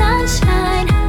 sunshine.